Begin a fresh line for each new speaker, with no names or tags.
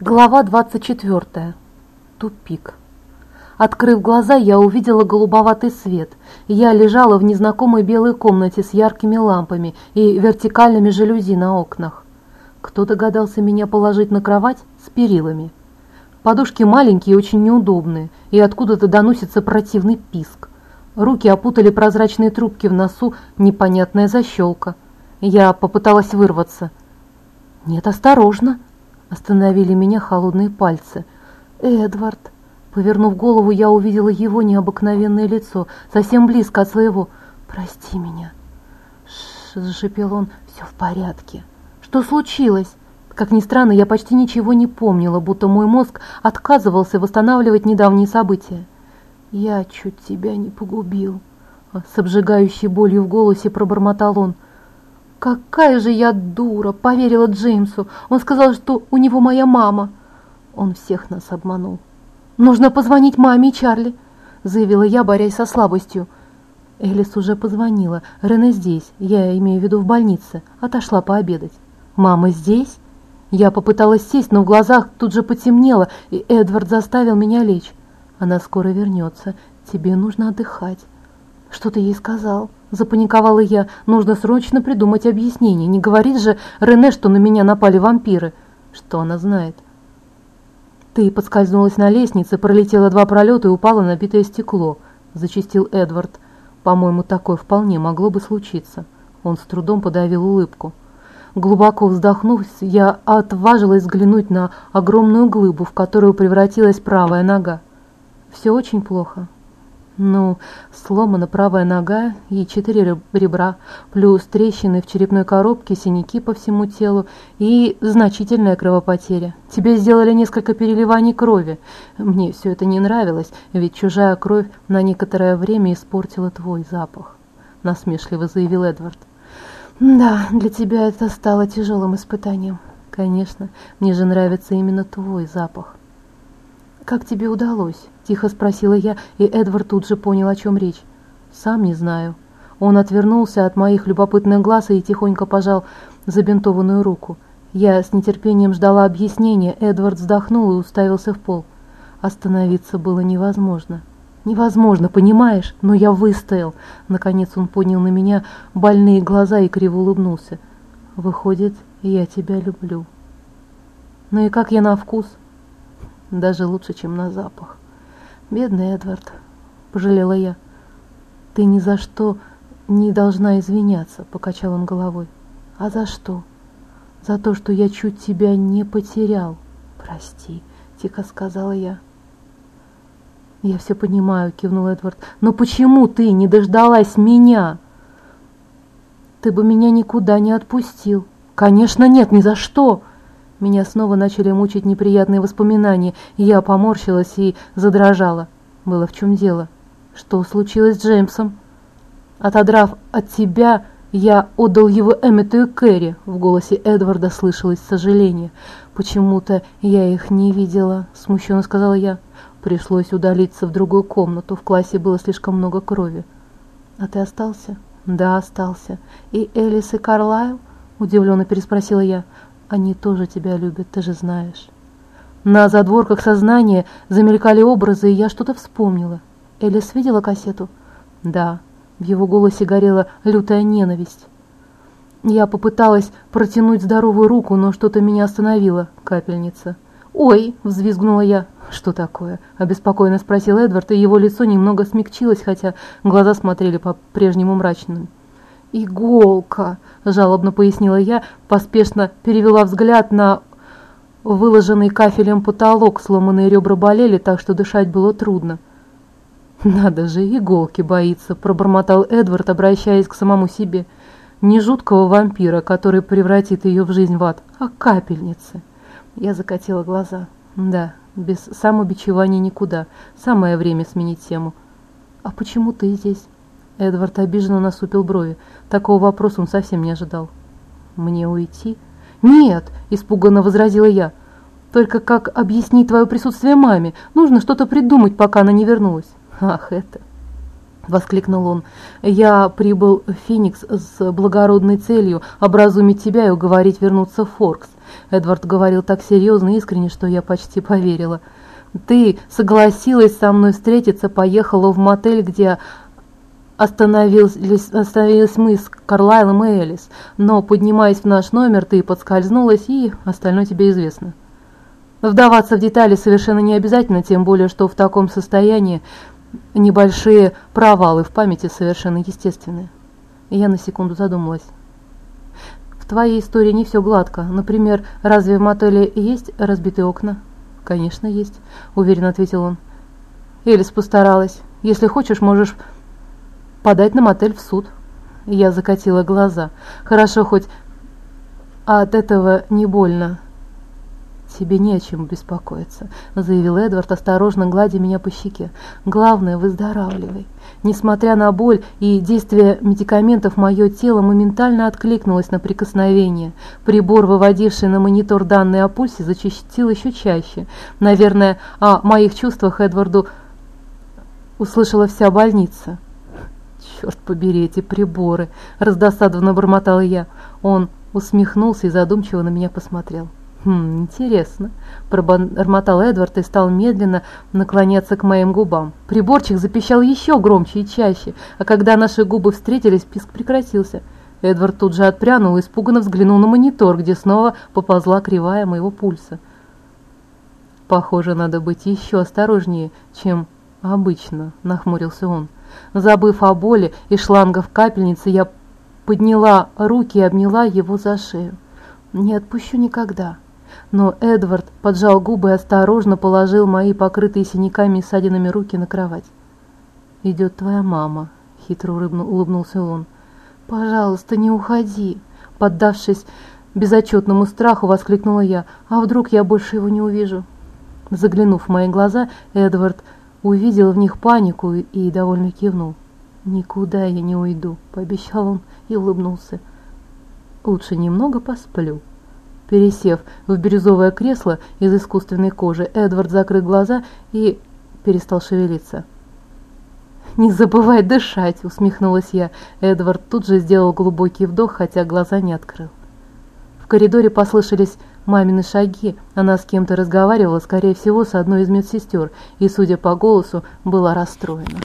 Глава 24. Тупик. Открыв глаза, я увидела голубоватый свет. Я лежала в незнакомой белой комнате с яркими лампами и вертикальными жалюзи на окнах. Кто догадался меня положить на кровать с перилами. Подушки маленькие и очень неудобные, и откуда-то доносится противный писк. Руки опутали прозрачные трубки в носу, непонятная защелка. Я попыталась вырваться. «Нет, осторожно!» Остановили меня холодные пальцы. «Эдвард!» Повернув голову, я увидела его необыкновенное лицо, совсем близко от своего. «Прости меня!» Ш зашипел он. «Все в порядке!» «Что случилось?» Как ни странно, я почти ничего не помнила, будто мой мозг отказывался восстанавливать недавние события. «Я чуть тебя не погубил», — с обжигающей болью в голосе пробормотал он. «Какая же я дура!» – поверила Джеймсу. Он сказал, что у него моя мама. Он всех нас обманул. «Нужно позвонить маме и Чарли», – заявила я, борясь со слабостью. Элис уже позвонила. Рене здесь, я имею в виду в больнице. Отошла пообедать. «Мама здесь?» Я попыталась сесть, но в глазах тут же потемнело, и Эдвард заставил меня лечь. Она скоро вернется. Тебе нужно отдыхать. Что ты ей сказал?» Запаниковала я. Нужно срочно придумать объяснение. Не говорит же Рене, что на меня напали вампиры. Что она знает? Ты подскользнулась на лестнице, пролетела два пролета и упала на битое стекло, зачистил Эдвард. По-моему, такое вполне могло бы случиться. Он с трудом подавил улыбку. Глубоко вздохнув, я отважилась взглянуть на огромную глыбу, в которую превратилась правая нога. Все очень плохо. Ну, сломана правая нога и четыре ребра, плюс трещины в черепной коробке, синяки по всему телу и значительная кровопотеря. Тебе сделали несколько переливаний крови. Мне все это не нравилось, ведь чужая кровь на некоторое время испортила твой запах», — насмешливо заявил Эдвард. «Да, для тебя это стало тяжелым испытанием. Конечно, мне же нравится именно твой запах». «Как тебе удалось?» – тихо спросила я, и Эдвард тут же понял, о чем речь. «Сам не знаю». Он отвернулся от моих любопытных глаз и тихонько пожал забинтованную руку. Я с нетерпением ждала объяснения, Эдвард вздохнул и уставился в пол. Остановиться было невозможно. «Невозможно, понимаешь? Но я выстоял!» Наконец он поднял на меня больные глаза и криво улыбнулся. «Выходит, я тебя люблю». «Ну и как я на вкус?» Даже лучше, чем на запах. Бедный Эдвард, пожалела я. Ты ни за что не должна извиняться, покачал он головой. А за что? За то, что я чуть тебя не потерял. Прости, тихо сказала я. Я все понимаю, кивнул Эдвард. Но почему ты не дождалась меня? Ты бы меня никуда не отпустил. Конечно, нет, ни за что. Меня снова начали мучить неприятные воспоминания, и я поморщилась и задрожала. Было в чем дело. Что случилось с Джеймсом? Отодрав от тебя, я отдал его Эммету и Кэрри. В голосе Эдварда слышалось сожаление. Почему-то я их не видела, смущенно сказала я. Пришлось удалиться в другую комнату. В классе было слишком много крови. А ты остался? Да, остался. И Элис и Карлайл? Удивленно переспросила я. Они тоже тебя любят, ты же знаешь. На задворках сознания замелькали образы, и я что-то вспомнила. Элис видела кассету? Да. В его голосе горела лютая ненависть. Я попыталась протянуть здоровую руку, но что-то меня остановило, капельница. «Ой!» – взвизгнула я. «Что такое?» – обеспокоенно спросил Эдвард, и его лицо немного смягчилось, хотя глаза смотрели по-прежнему мрачным. «Иголка!» – жалобно пояснила я, поспешно перевела взгляд на выложенный кафелем потолок, сломанные ребра болели, так что дышать было трудно. «Надо же, иголки боится!» – пробормотал Эдвард, обращаясь к самому себе. «Не жуткого вампира, который превратит ее в жизнь в ад, а капельницы!» Я закатила глаза. «Да, без самобичевания никуда. Самое время сменить тему». «А почему ты здесь?» Эдвард обиженно насупил брови. Такого вопроса он совсем не ожидал. «Мне уйти?» «Нет!» – испуганно возразила я. «Только как объяснить твое присутствие маме? Нужно что-то придумать, пока она не вернулась». «Ах, это...» – воскликнул он. «Я прибыл в Феникс с благородной целью образумить тебя и уговорить вернуться в Форкс. Эдвард говорил так серьезно и искренне, что я почти поверила. «Ты согласилась со мной встретиться, поехала в мотель, где Остановились, остановились мы с Карлайлом и Элис, но, поднимаясь в наш номер, ты подскользнулась, и остальное тебе известно. Вдаваться в детали совершенно не обязательно, тем более, что в таком состоянии небольшие провалы в памяти совершенно естественные. я на секунду задумалась. В твоей истории не все гладко. Например, разве в мотеле есть разбитые окна? Конечно, есть, уверенно ответил он. Элис постаралась. Если хочешь, можешь подать на мотель в суд. Я закатила глаза. Хорошо, хоть от этого не больно. «Тебе не о чем беспокоиться», — заявил Эдвард, осторожно гладя меня по щеке. «Главное, выздоравливай». Несмотря на боль и действие медикаментов, мое тело моментально откликнулось на прикосновение. Прибор, выводивший на монитор данные о пульсе, зачастил еще чаще. Наверное, о моих чувствах Эдварду услышала вся больница. «Черт побери эти приборы!» – раздосадованно бормотала я. Он усмехнулся и задумчиво на меня посмотрел. «Хм, интересно», – пробормотал Эдвард и стал медленно наклоняться к моим губам. Приборчик запищал еще громче и чаще, а когда наши губы встретились, писк прекратился. Эдвард тут же отпрянул и испуганно взглянул на монитор, где снова поползла кривая моего пульса. «Похоже, надо быть еще осторожнее, чем обычно», – нахмурился он. Забыв о боли и шлангах капельницы, я подняла руки и обняла его за шею. «Не отпущу никогда». Но Эдвард поджал губы и осторожно положил мои покрытые синяками и ссадинами руки на кровать. «Идет твоя мама», — хитро улыбнулся он. «Пожалуйста, не уходи», — поддавшись безотчетному страху, воскликнула я. «А вдруг я больше его не увижу?» Заглянув в мои глаза, Эдвард увидел в них панику и довольно кивнул. «Никуда я не уйду», — пообещал он и улыбнулся. «Лучше немного посплю». Пересев в бирюзовое кресло из искусственной кожи, Эдвард закрыл глаза и перестал шевелиться. «Не забывай дышать!» — усмехнулась я. Эдвард тут же сделал глубокий вдох, хотя глаза не открыл. В коридоре послышались мамины шаги. Она с кем-то разговаривала, скорее всего, с одной из медсестер, и, судя по голосу, была расстроена.